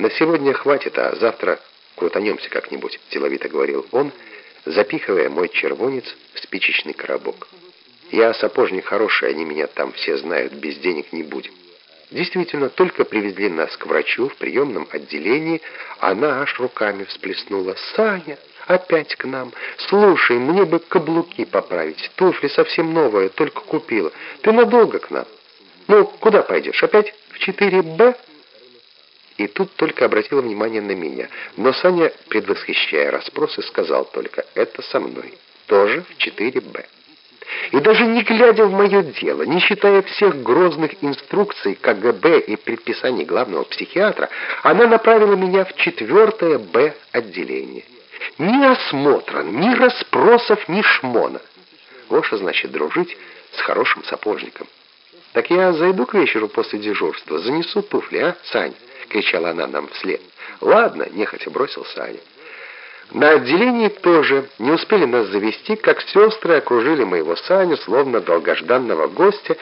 «На сегодня хватит, а завтра крутанемся как-нибудь», — деловито говорил он, запихивая мой червонец в спичечный коробок. «Я сапожник хороший, они меня там все знают, без денег не будем». Действительно, только привезли нас к врачу в приемном отделении, она аж руками всплеснула. «Саня, опять к нам! Слушай, мне бы каблуки поправить, туфли совсем новые, только купила. Ты надолго к нам? Ну, куда пойдешь? Опять в 4Б?» И тут только обратила внимание на меня. Но Саня, предвосхищая расспросы, сказал только «это со мной, тоже в 4Б». И даже не глядя в мое дело, не считая всех грозных инструкций КГБ и предписаний главного психиатра, она направила меня в четвертое Б отделение. Ни осмотра, ни расспросов, ни шмона. Что значит дружить с хорошим сапожником. «Так я зайду к вечеру после дежурства, занесу туфли, а, Сань?» — кричала она нам вслед. «Ладно», — нехотя бросил Саня. На отделении тоже не успели нас завести, как сестры окружили моего Саню, словно долгожданного гостя,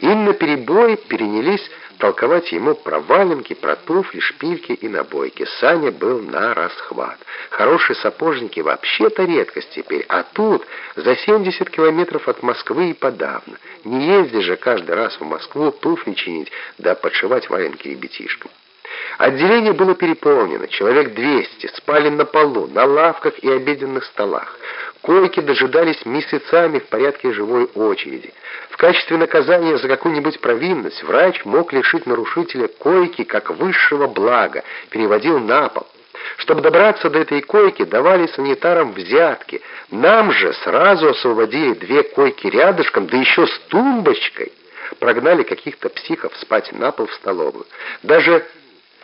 и наперебой перенялись толковать ему про валенки, про туфли, шпильки и набойки. Саня был на расхват. Хорошие сапожники вообще-то редкость теперь, а тут за 70 километров от Москвы и подавно. Не езди же каждый раз в Москву туфли чинить, да подшивать валенки ребятишкам. Отделение было переполнено, человек 200, спали на полу, на лавках и обеденных столах. Койки дожидались месяцами в порядке живой очереди. В качестве наказания за какую-нибудь провинность врач мог лишить нарушителя койки как высшего блага, переводил на пол. Чтобы добраться до этой койки, давали санитарам взятки. Нам же сразу освободили две койки рядышком, да еще с тумбочкой. Прогнали каких-то психов спать на пол в столовую. Даже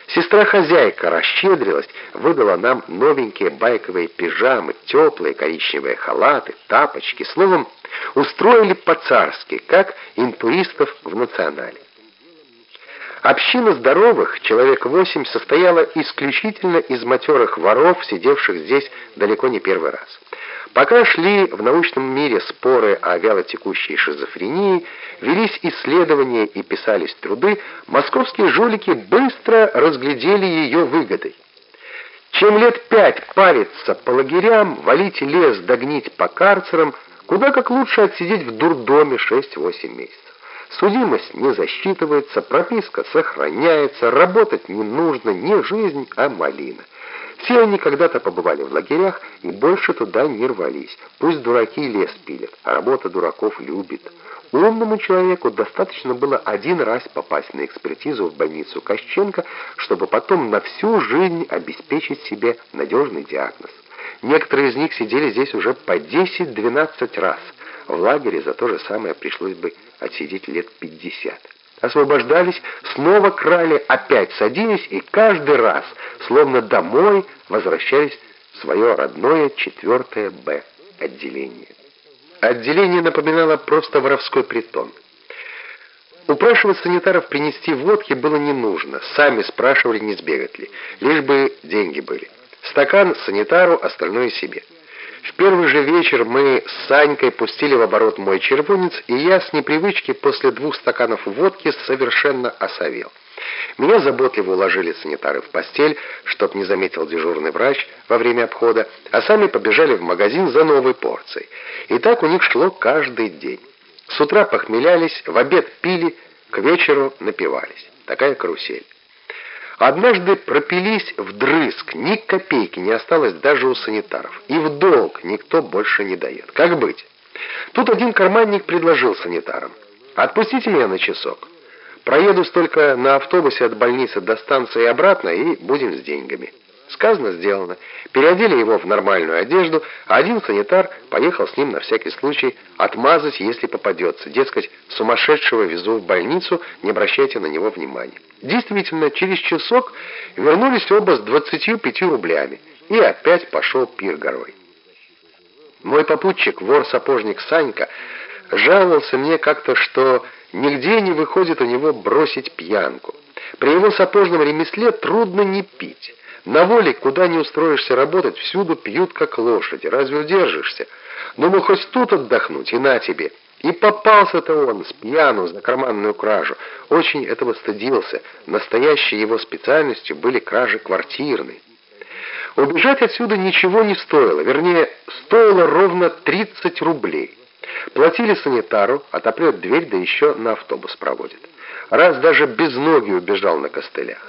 Сестра-хозяйка расщедрилась, выдала нам новенькие байковые пижамы, теплые коричневые халаты, тапочки. Словом, устроили по-царски, как интуристов в национале. Община здоровых, человек восемь, состояла исключительно из матерых воров, сидевших здесь далеко не первый раз. Пока шли в научном мире споры о вялотекущей шизофрении, велись исследования и писались труды, московские жулики быстро разглядели ее выгодой. Чем лет пять париться по лагерям, валить лес, догнить по карцерам, куда как лучше отсидеть в дурдоме 6-8 месяцев. Судимость не засчитывается, прописка сохраняется, работать не нужно, не жизнь, а малина. Все они когда-то побывали в лагерях и больше туда не рвались. Пусть дураки лес пилят, а работа дураков любит. Умному человеку достаточно было один раз попасть на экспертизу в больницу Кощенко, чтобы потом на всю жизнь обеспечить себе надежный диагноз. Некоторые из них сидели здесь уже по 10-12 раз. В лагере за то же самое пришлось бы отсидеть лет 50. Освобождались, снова крали, опять садились и каждый раз, словно домой, возвращались в свое родное четвертое Б отделение. Отделение напоминало просто воровской притон. Упрашивать санитаров принести водки было не нужно, сами спрашивали, не сбегать ли, лишь бы деньги были. Стакан санитару, остальное себе. В первый же вечер мы с Санькой пустили в оборот мой червонец, и я с непривычки после двух стаканов водки совершенно осовел. Меня заботливо уложили санитары в постель, чтоб не заметил дежурный врач во время обхода, а сами побежали в магазин за новой порцией. И так у них шло каждый день. С утра похмелялись, в обед пили, к вечеру напивались. Такая карусель. Однажды пропились вдрызг, ни копейки не осталось даже у санитаров. И в долг никто больше не дает. Как быть? Тут один карманник предложил санитарам. «Отпустите меня на часок. Проеду столько на автобусе от больницы до станции и обратно, и будем с деньгами». Сказано, сделано. Переодели его в нормальную одежду, а один санитар поехал с ним на всякий случай отмазать, если попадется. Дескать, сумасшедшего везу в больницу, не обращайте на него внимания. Действительно, через часок вернулись оба с 25 рублями, и опять пошел пир горой. Мой попутчик, вор-сапожник Санька, жаловался мне как-то, что нигде не выходит у него бросить пьянку. При его сапожном ремесле трудно не пить. На воле, куда не устроишься работать, всюду пьют, как лошади. Разве удержишься? Ну, мы хоть тут отдохнуть, и на тебе. И попался-то он с пьяну за карманную кражу. Очень этого стыдился. Настоящей его специальностью были кражи квартирные. Убежать отсюда ничего не стоило, вернее, стоило ровно 30 рублей. Платили санитару, отопрет дверь, да еще на автобус проводит. Раз даже без ноги убежал на костылях.